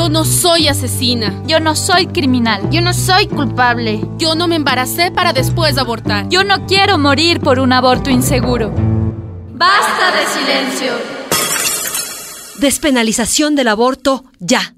Yo no soy asesina. Yo no soy criminal. Yo no soy culpable. Yo no me embaracé para después abortar. Yo no quiero morir por un aborto inseguro. Basta de silencio. Despenalización del aborto ya.